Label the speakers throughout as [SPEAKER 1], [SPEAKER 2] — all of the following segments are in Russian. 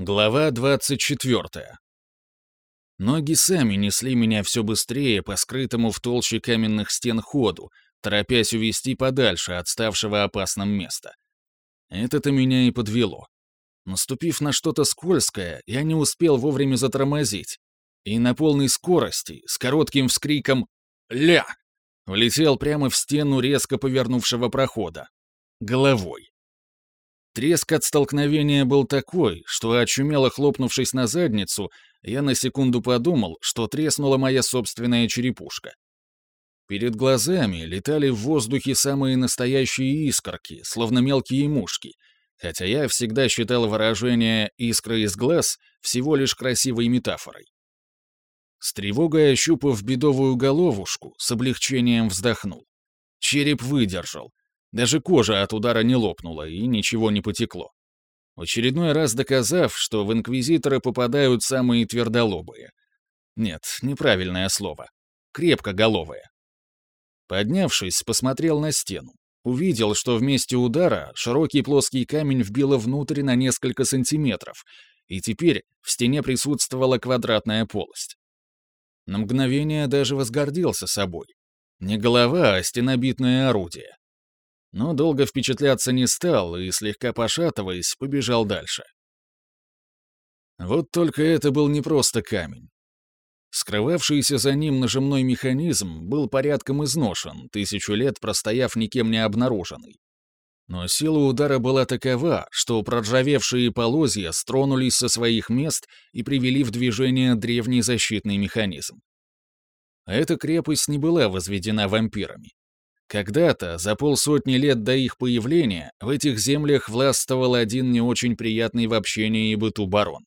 [SPEAKER 1] Глава 24. Ноги сами несли меня все быстрее по скрытому в толще каменных стен ходу, торопясь увести подальше от ставшего опасным места. Это-то меня и подвело. Наступив на что-то скользкое, я не успел вовремя затормозить, и на полной скорости, с коротким вскриком «Ля!» влетел прямо в стену резко повернувшего прохода. Головой. Треск от столкновения был такой, что, очумело хлопнувшись на задницу, я на секунду подумал, что треснула моя собственная черепушка. Перед глазами летали в воздухе самые настоящие искорки, словно мелкие мушки, хотя я всегда считал выражение «искра из глаз» всего лишь красивой метафорой. С тревогой ощупав бедовую головушку, с облегчением вздохнул. Череп выдержал, даже кожа от удара не лопнула и ничего не потекло. Очередной раз доказав, что в инквизиторы попадают самые твердолобые. Нет, неправильное слово. Крепкоголовые. Поднявшись, посмотрел на стену. Увидел, что вместе удара широкий плоский камень вбило внутрь на несколько сантиметров, и теперь в стене присутствовала квадратная полость. На мгновение даже возгордился собой. Не голова, а стенобитное орудие но долго впечатляться не стал и, слегка пошатываясь, побежал дальше. Вот только это был не просто камень. Скрывавшийся за ним нажимной механизм был порядком изношен, тысячу лет простояв никем не обнаруженный. Но сила удара была такова, что проржавевшие полозья стронулись со своих мест и привели в движение древний защитный механизм. Эта крепость не была возведена вампирами. Когда-то, за полсотни лет до их появления, в этих землях властвовал один не очень приятный в общении и быту барон.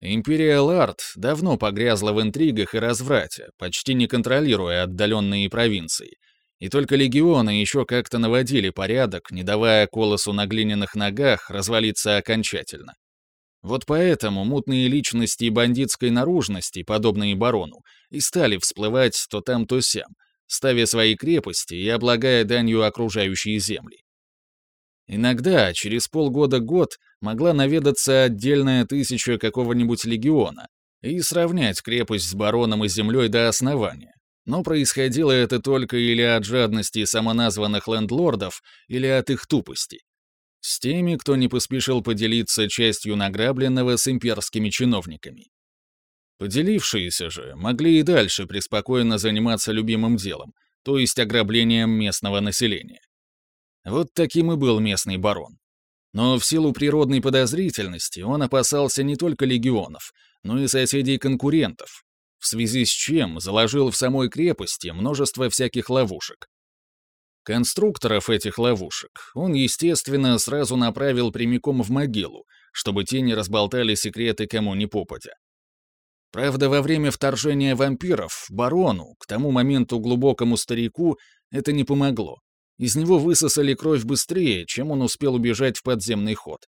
[SPEAKER 1] Империя Ларт давно погрязла в интригах и разврате, почти не контролируя отдаленные провинции, и только легионы еще как-то наводили порядок, не давая колосу на глиняных ногах развалиться окончательно. Вот поэтому мутные личности бандитской наружности, подобные барону, и стали всплывать то там, то сям, ставя свои крепости и облагая данью окружающие земли. Иногда, через полгода-год, могла наведаться отдельная тысяча какого-нибудь легиона и сравнять крепость с бароном и землей до основания. Но происходило это только или от жадности самоназванных лендлордов, или от их тупости. С теми, кто не поспешил поделиться частью награбленного с имперскими чиновниками. Поделившиеся же могли и дальше преспокойно заниматься любимым делом, то есть ограблением местного населения. Вот таким и был местный барон. Но в силу природной подозрительности он опасался не только легионов, но и соседей-конкурентов, в связи с чем заложил в самой крепости множество всяких ловушек. Конструкторов этих ловушек он, естественно, сразу направил прямиком в могилу, чтобы те не разболтали секреты кому ни попадя. Правда, во время вторжения вампиров, барону, к тому моменту глубокому старику, это не помогло. Из него высосали кровь быстрее, чем он успел убежать в подземный ход.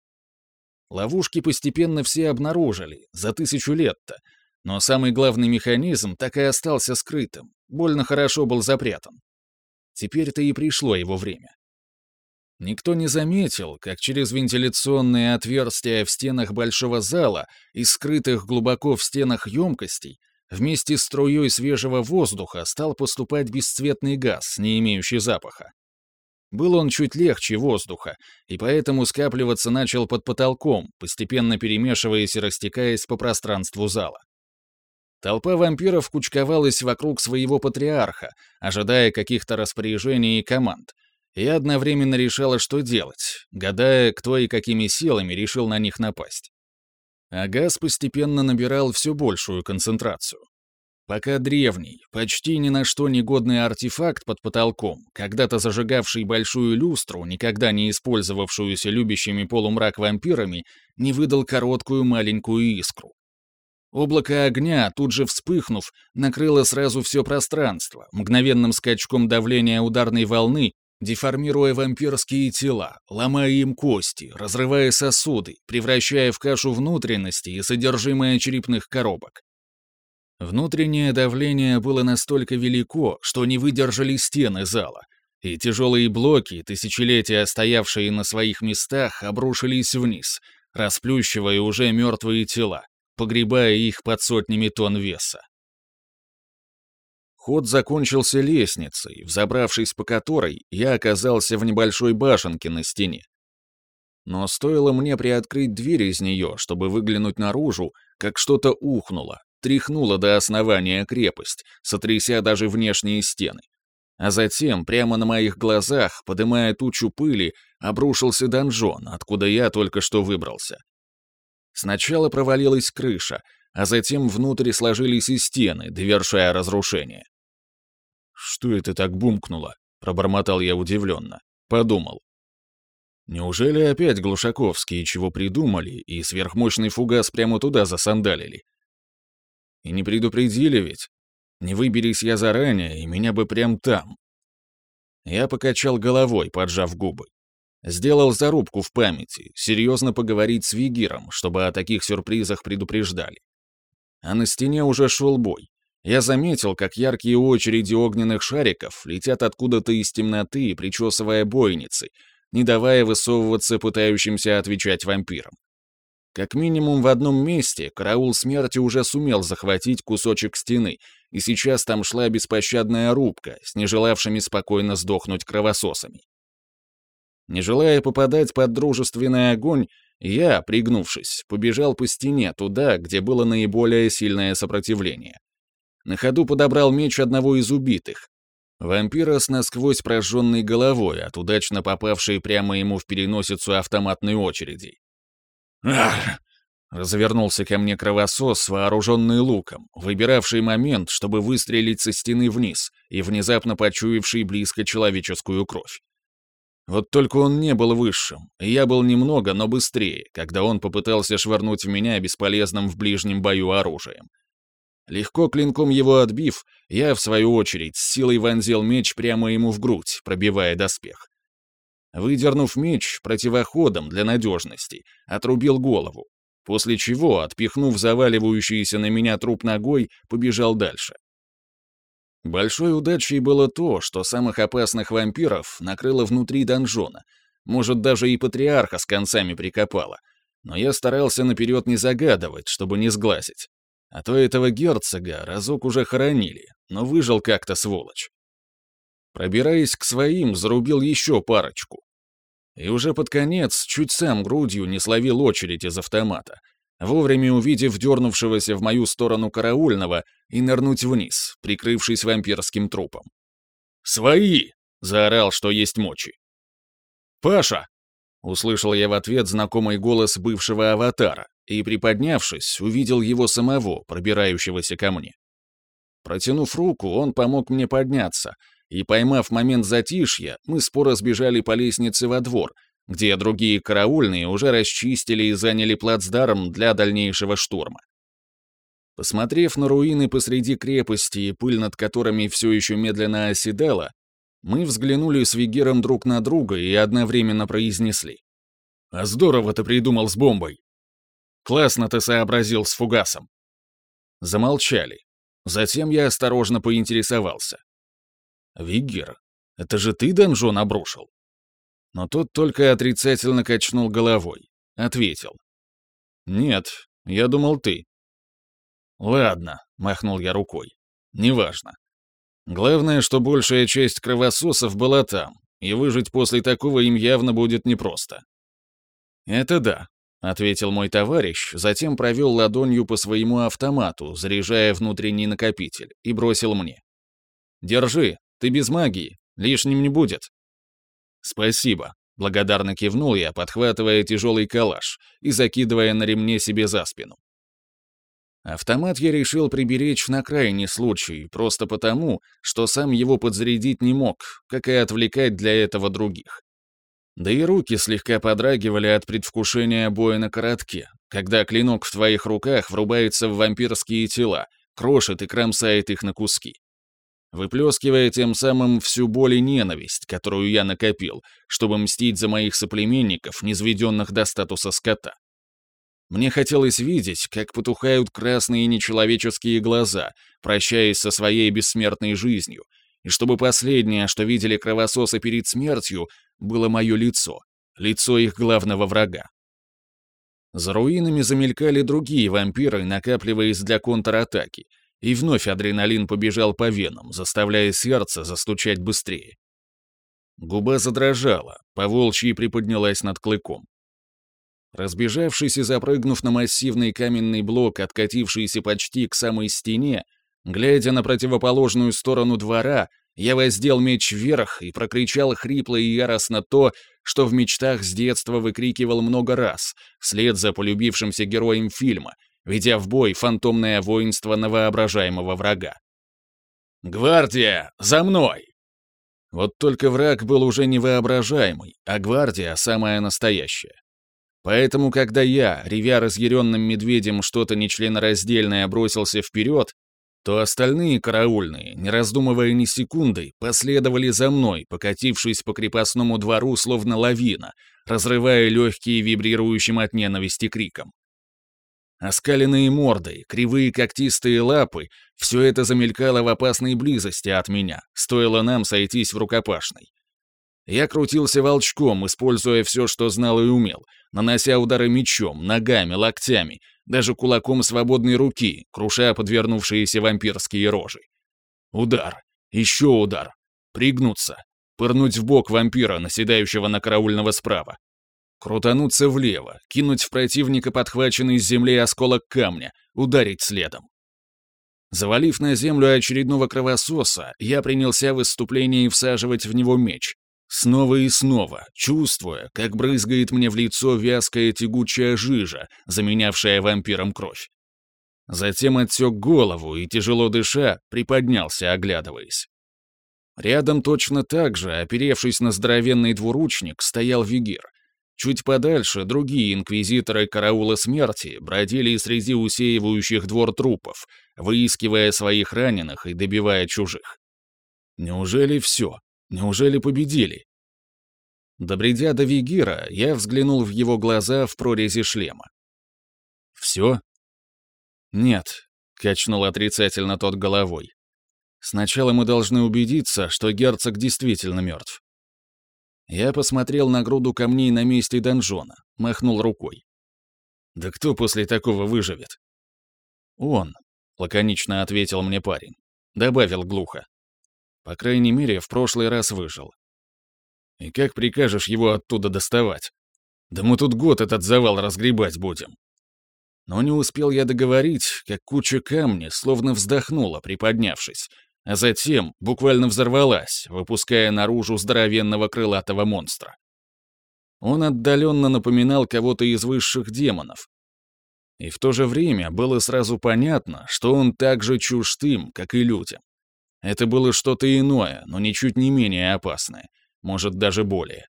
[SPEAKER 1] Ловушки постепенно все обнаружили, за тысячу лет-то, но самый главный механизм так и остался скрытым, больно хорошо был запрятан. Теперь-то и пришло его время. Никто не заметил, как через вентиляционные отверстия в стенах большого зала и скрытых глубоко в стенах емкостей вместе с струей свежего воздуха стал поступать бесцветный газ, не имеющий запаха. Был он чуть легче воздуха, и поэтому скапливаться начал под потолком, постепенно перемешиваясь и растекаясь по пространству зала. Толпа вампиров кучковалась вокруг своего патриарха, ожидая каких-то распоряжений и команд, и одновременно решала, что делать, гадая, кто и какими силами решил на них напасть. А газ постепенно набирал все большую концентрацию. Пока древний, почти ни на что негодный артефакт под потолком, когда-то зажигавший большую люстру, никогда не использовавшуюся любящими полумрак вампирами, не выдал короткую маленькую искру. Облако огня, тут же вспыхнув, накрыло сразу все пространство, мгновенным скачком давления ударной волны деформируя вампирские тела, ломая им кости, разрывая сосуды, превращая в кашу внутренности и содержимое черепных коробок. Внутреннее давление было настолько велико, что не выдержали стены зала, и тяжелые блоки, тысячелетия стоявшие на своих местах, обрушились вниз, расплющивая уже мертвые тела, погребая их под сотнями тонн веса. Ход закончился лестницей, взобравшись по которой, я оказался в небольшой башенке на стене. Но стоило мне приоткрыть дверь из нее, чтобы выглянуть наружу, как что-то ухнуло, тряхнуло до основания крепость, сотряся даже внешние стены. А затем, прямо на моих глазах, подымая тучу пыли, обрушился донжон, откуда я только что выбрался. Сначала провалилась крыша, а затем внутрь сложились и стены, довершая разрушение. «Что это так бумкнуло?» — пробормотал я удивленно. Подумал. Неужели опять Глушаковские чего придумали и сверхмощный фугас прямо туда засандалили? И не предупредили ведь? Не выберись я заранее, и меня бы прям там. Я покачал головой, поджав губы. Сделал зарубку в памяти, серьезно поговорить с Вигиром, чтобы о таких сюрпризах предупреждали. А на стене уже шел бой. Я заметил, как яркие очереди огненных шариков летят откуда-то из темноты, причесывая бойницы, не давая высовываться пытающимся отвечать вампирам. Как минимум в одном месте караул смерти уже сумел захватить кусочек стены, и сейчас там шла беспощадная рубка с нежелавшими спокойно сдохнуть кровососами. Не желая попадать под дружественный огонь, я, пригнувшись, побежал по стене туда, где было наиболее сильное сопротивление. На ходу подобрал меч одного из убитых, Вампира с насквозь прожженной головой от удачно попавшей прямо ему в переносицу автоматной очереди. «Ах!» — развернулся ко мне кровосос, вооруженный луком, выбиравший момент, чтобы выстрелить со стены вниз и внезапно почуявший близко человеческую кровь. Вот только он не был высшим, и я был немного, но быстрее, когда он попытался швырнуть в меня бесполезным в ближнем бою оружием. Легко клинком его отбив, я, в свою очередь, с силой вонзил меч прямо ему в грудь, пробивая доспех. Выдернув меч противоходом для надежности, отрубил голову, после чего, отпихнув заваливающийся на меня труп ногой, побежал дальше. Большой удачей было то, что самых опасных вампиров накрыло внутри донжона, может, даже и патриарха с концами прикопало, но я старался наперед не загадывать, чтобы не сглазить. А то этого герцога разок уже хоронили, но выжил как-то сволочь. Пробираясь к своим, зарубил еще парочку. И уже под конец чуть сам грудью не словил очередь из автомата, вовремя увидев дернувшегося в мою сторону караульного и нырнуть вниз, прикрывшись вампирским трупом. «Свои!» — заорал, что есть мочи. «Паша!» — услышал я в ответ знакомый голос бывшего аватара, и, приподнявшись, увидел его самого, пробирающегося ко мне. Протянув руку, он помог мне подняться, и, поймав момент затишья, мы споро сбежали по лестнице во двор, где другие караульные уже расчистили и заняли плацдарм для дальнейшего штурма. Посмотрев на руины посреди крепости и пыль над которыми все еще медленно оседала, мы взглянули с Вигером друг на друга и одновременно произнесли. «А здорово ты придумал с бомбой!» Классно ты сообразил с фугасом. Замолчали. Затем я осторожно поинтересовался. «Виггер, это же ты донжон обрушил?» Но тот только отрицательно качнул головой. Ответил. «Нет, я думал, ты». «Ладно», — махнул я рукой. «Неважно. Главное, что большая часть кровососов была там, и выжить после такого им явно будет непросто». «Это да», — ответил мой товарищ, затем провел ладонью по своему автомату, заряжая внутренний накопитель, и бросил мне. «Держи, ты без магии, лишним не будет». «Спасибо», — благодарно кивнул я, подхватывая тяжелый калаш и закидывая на ремне себе за спину. Автомат я решил приберечь на крайний случай, просто потому, что сам его подзарядить не мог, как и отвлекать для этого других. Да и руки слегка подрагивали от предвкушения боя на коротке, когда клинок в твоих руках врубается в вампирские тела, крошит и кромсает их на куски. Выплескивая тем самым всю боль и ненависть, которую я накопил, чтобы мстить за моих соплеменников, низведенных до статуса скота. Мне хотелось видеть, как потухают красные нечеловеческие глаза, прощаясь со своей бессмертной жизнью, и чтобы последнее, что видели кровососы перед смертью, было мое лицо, лицо их главного врага. За руинами замелькали другие вампиры, накапливаясь для контратаки, и вновь адреналин побежал по венам, заставляя сердце застучать быстрее. Губа задрожала, поволчьи приподнялась над клыком. Разбежавшись и запрыгнув на массивный каменный блок, откатившийся почти к самой стене, глядя на противоположную сторону двора, я воздел меч вверх и прокричал хрипло и яростно то, что в мечтах с детства выкрикивал много раз, вслед за полюбившимся героем фильма, ведя в бой фантомное воинство на воображаемого врага. «Гвардия, за мной!» Вот только враг был уже невоображаемый, а гвардия самая настоящая. Поэтому, когда я, ревя разъяренным медведем что-то нечленораздельное, бросился вперед, то остальные караульные, не раздумывая ни секунды, последовали за мной, покатившись по крепостному двору словно лавина, разрывая легкие вибрирующим от ненависти криком. Оскаленные морды, кривые когтистые лапы — все это замелькало в опасной близости от меня, стоило нам сойтись в рукопашной. Я крутился волчком, используя все, что знал и умел, нанося удары мечом, ногами, локтями, даже кулаком свободной руки, круша подвернувшиеся вампирские рожи. Удар, еще удар, пригнуться, пырнуть в бок вампира, наседающего на караульного справа, крутануться влево, кинуть в противника подхваченный с земли осколок камня, ударить следом. Завалив на землю очередного кровососа, я принялся в выступлении всаживать в него меч, Снова и снова, чувствуя, как брызгает мне в лицо вязкая тягучая жижа, заменявшая вампиром кровь. Затем отсек голову и, тяжело дыша, приподнялся, оглядываясь. Рядом точно так же, оперевшись на здоровенный двуручник, стоял Вигир. Чуть подальше другие инквизиторы караула смерти бродили среди усеивающих двор трупов, выискивая своих раненых и добивая чужих. Неужели все? Неужели победили? Добредя до Вигира, я взглянул в его глаза в прорези шлема. «Все?» «Нет», — качнул отрицательно тот головой. «Сначала мы должны убедиться, что герцог действительно мертв». Я посмотрел на груду камней на месте донжона, махнул рукой. «Да кто после такого выживет?» «Он», — лаконично ответил мне парень. Добавил глухо. По крайней мере, в прошлый раз выжил. И как прикажешь его оттуда доставать? Да мы тут год этот завал разгребать будем. Но не успел я договорить, как куча камня словно вздохнула, приподнявшись, а затем буквально взорвалась, выпуская наружу здоровенного крылатого монстра. Он отдаленно напоминал кого-то из высших демонов. И в то же время было сразу понятно, что он так же чужд как и людям. Это было что-то иное, но ничуть не менее опасное. Может, даже более.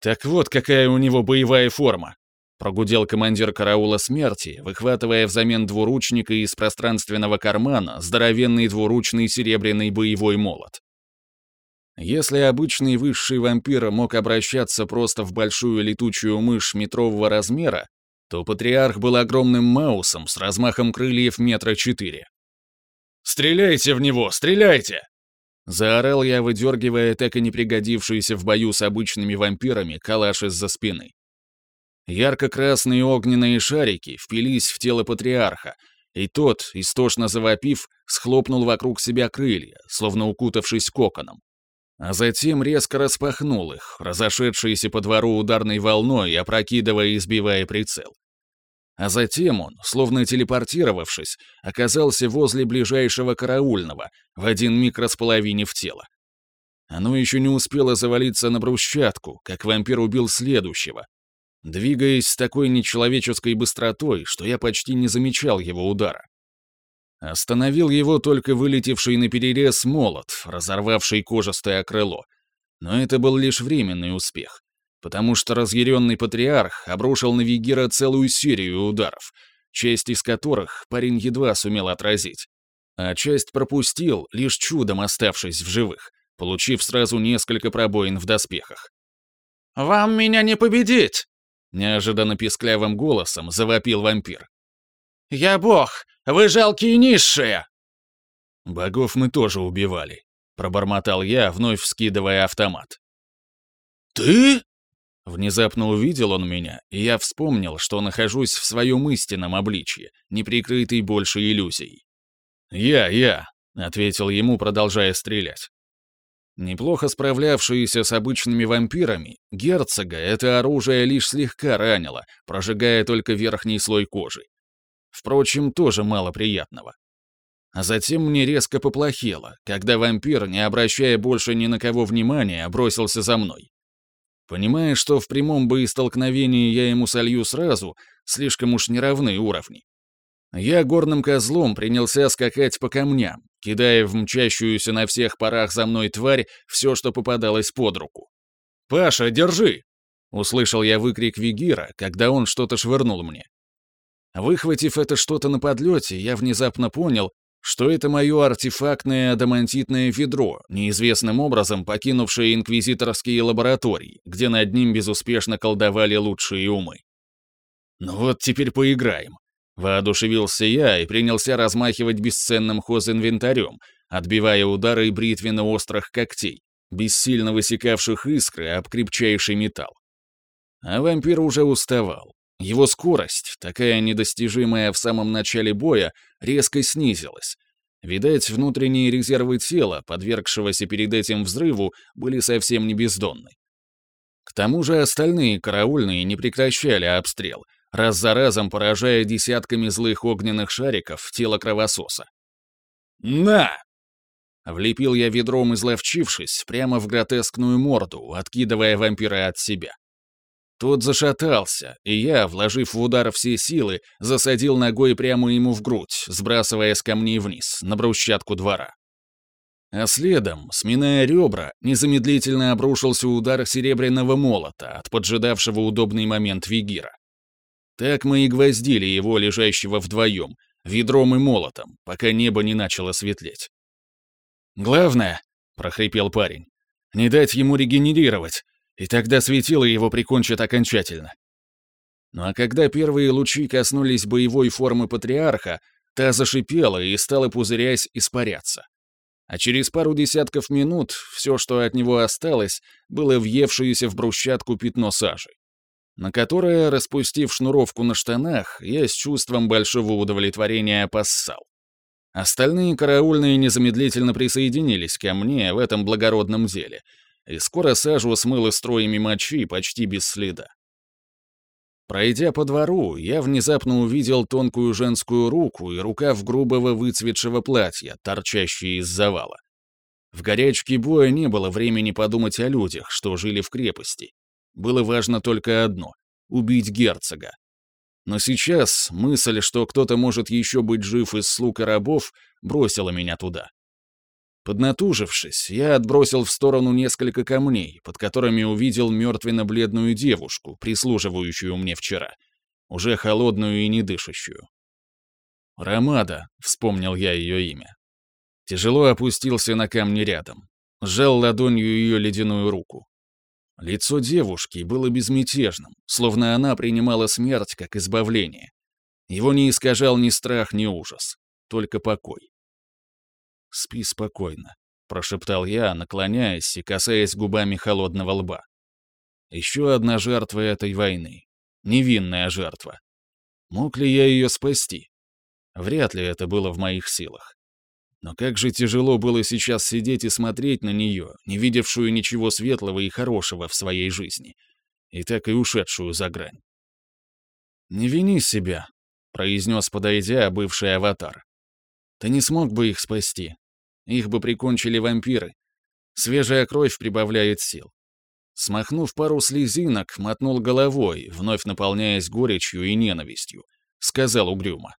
[SPEAKER 1] «Так вот, какая у него боевая форма!» прогудел командир караула смерти, выхватывая взамен двуручника из пространственного кармана здоровенный двуручный серебряный боевой молот. Если обычный высший вампир мог обращаться просто в большую летучую мышь метрового размера, то патриарх был огромным маусом с размахом крыльев метра четыре. «Стреляйте в него! Стреляйте!» Заорал я, выдергивая так и не пригодившийся в бою с обычными вампирами калаш из-за спины. Ярко-красные огненные шарики впились в тело патриарха, и тот, истошно завопив, схлопнул вокруг себя крылья, словно укутавшись коконом. А затем резко распахнул их, разошедшиеся по двору ударной волной, опрокидывая и сбивая прицел. А затем он, словно телепортировавшись, оказался возле ближайшего караульного, в один миг располовинив тело. Оно еще не успело завалиться на брусчатку, как вампир убил следующего, двигаясь с такой нечеловеческой быстротой, что я почти не замечал его удара. Остановил его только вылетевший на перерез молот, разорвавший кожистое крыло. Но это был лишь временный успех потому что разъяренный патриарх обрушил на Вигира целую серию ударов, часть из которых парень едва сумел отразить, а часть пропустил, лишь чудом оставшись в живых, получив сразу несколько пробоин в доспехах. «Вам меня не победить!» — неожиданно писклявым голосом завопил вампир. «Я бог! Вы жалкие низшие!» «Богов мы тоже убивали», — пробормотал я, вновь вскидывая автомат.
[SPEAKER 2] «Ты?»
[SPEAKER 1] Внезапно увидел он меня, и я вспомнил, что нахожусь в своем истинном обличье, не прикрытый больше иллюзий. «Я, я», — ответил ему, продолжая стрелять. Неплохо справлявшиеся с обычными вампирами, герцога это оружие лишь слегка ранило, прожигая только верхний слой кожи. Впрочем, тоже мало приятного. А затем мне резко поплохело, когда вампир, не обращая больше ни на кого внимания, бросился за мной. Понимая, что в прямом боестолкновении я ему солью сразу, слишком уж неравны уровни. Я горным козлом принялся скакать по камням, кидая в мчащуюся на всех парах за мной тварь все, что попадалось под руку. «Паша, держи!» — услышал я выкрик Вигира, когда он что-то швырнул мне. Выхватив это что-то на подлете, я внезапно понял, что это мое артефактное адамантитное ведро, неизвестным образом покинувшее инквизиторские лаборатории, где над ним безуспешно колдовали лучшие умы. «Ну вот теперь поиграем», — воодушевился я и принялся размахивать бесценным хозинвентарем, отбивая удары бритвенно-острых когтей, бессильно высекавших искры об крепчайший металл. А вампир уже уставал. Его скорость, такая недостижимая в самом начале боя, резко снизилась. Видать, внутренние резервы тела, подвергшегося перед этим взрыву, были совсем не бездонны. К тому же остальные караульные не прекращали обстрел, раз за разом поражая десятками злых огненных шариков тело кровососа. «На!» Влепил я ведром, изловчившись, прямо в гротескную морду, откидывая вампира от себя. Тот зашатался, и я, вложив в удар все силы, засадил ногой прямо ему в грудь, сбрасывая с камней вниз, на брусчатку двора. А следом, сминая ребра, незамедлительно обрушился удар серебряного молота от поджидавшего удобный момент Вигира. Так мы и гвоздили его, лежащего вдвоем, ведром и молотом, пока небо не начало светлеть. «Главное», — прохрипел парень, — «не дать ему регенерировать, и тогда светило его прикончит окончательно. Ну а когда первые лучи коснулись боевой формы патриарха, та зашипела и стала пузырясь испаряться. А через пару десятков минут все, что от него осталось, было въевшееся в брусчатку пятно сажи, на которое, распустив шнуровку на штанах, я с чувством большого удовлетворения поссал. Остальные караульные незамедлительно присоединились ко мне в этом благородном деле — и скоро сажу смыло строями мочи почти без следа. Пройдя по двору, я внезапно увидел тонкую женскую руку и рукав грубого выцветшего платья, торчащие из завала. В горячке боя не было времени подумать о людях, что жили в крепости. Было важно только одно — убить герцога. Но сейчас мысль, что кто-то может еще быть жив из слуг и рабов, бросила меня туда. Поднатужившись, я отбросил в сторону несколько камней, под которыми увидел мертвенно-бледную девушку, прислуживающую мне вчера, уже холодную и недышащую. «Ромада», — вспомнил я ее имя. Тяжело опустился на камни рядом, сжал ладонью ее ледяную руку. Лицо девушки было безмятежным, словно она принимала смерть как избавление. Его не искажал ни страх, ни ужас, только покой. «Спи спокойно», — прошептал я, наклоняясь и касаясь губами холодного лба. «Еще одна жертва этой войны. Невинная жертва. Мог ли я ее спасти? Вряд ли это было в моих силах. Но как же тяжело было сейчас сидеть и смотреть на нее, не видевшую ничего светлого и хорошего в своей жизни, и так и ушедшую за грань. «Не вини себя», — произнес, подойдя, бывший аватар. «Ты не смог бы их спасти, их бы прикончили вампиры. Свежая кровь прибавляет сил. Смахнув пару слезинок, мотнул головой, вновь наполняясь горечью и ненавистью. Сказал угрюмо.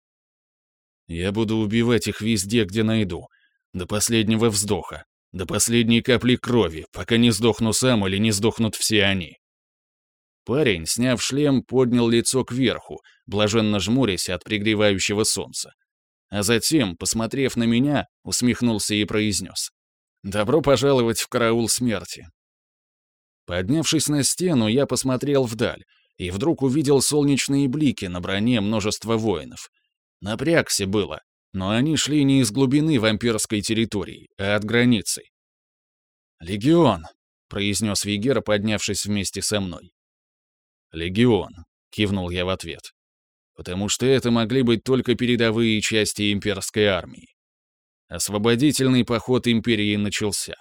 [SPEAKER 1] «Я буду убивать их везде, где найду. До последнего вздоха. До последней капли крови, пока не сдохну сам или не сдохнут все они». Парень, сняв шлем, поднял лицо кверху, блаженно жмурясь от пригревающего солнца а затем, посмотрев на меня, усмехнулся и произнес. «Добро пожаловать в караул смерти». Поднявшись на стену, я посмотрел вдаль и вдруг увидел солнечные блики на броне множества воинов. Напрягся было, но они шли не из глубины вампирской территории, а от границы. «Легион», — произнес Вигера, поднявшись вместе со мной. «Легион», — кивнул я в ответ. «Потому что это могли быть только передовые части имперской армии. Освободительный поход империи начался.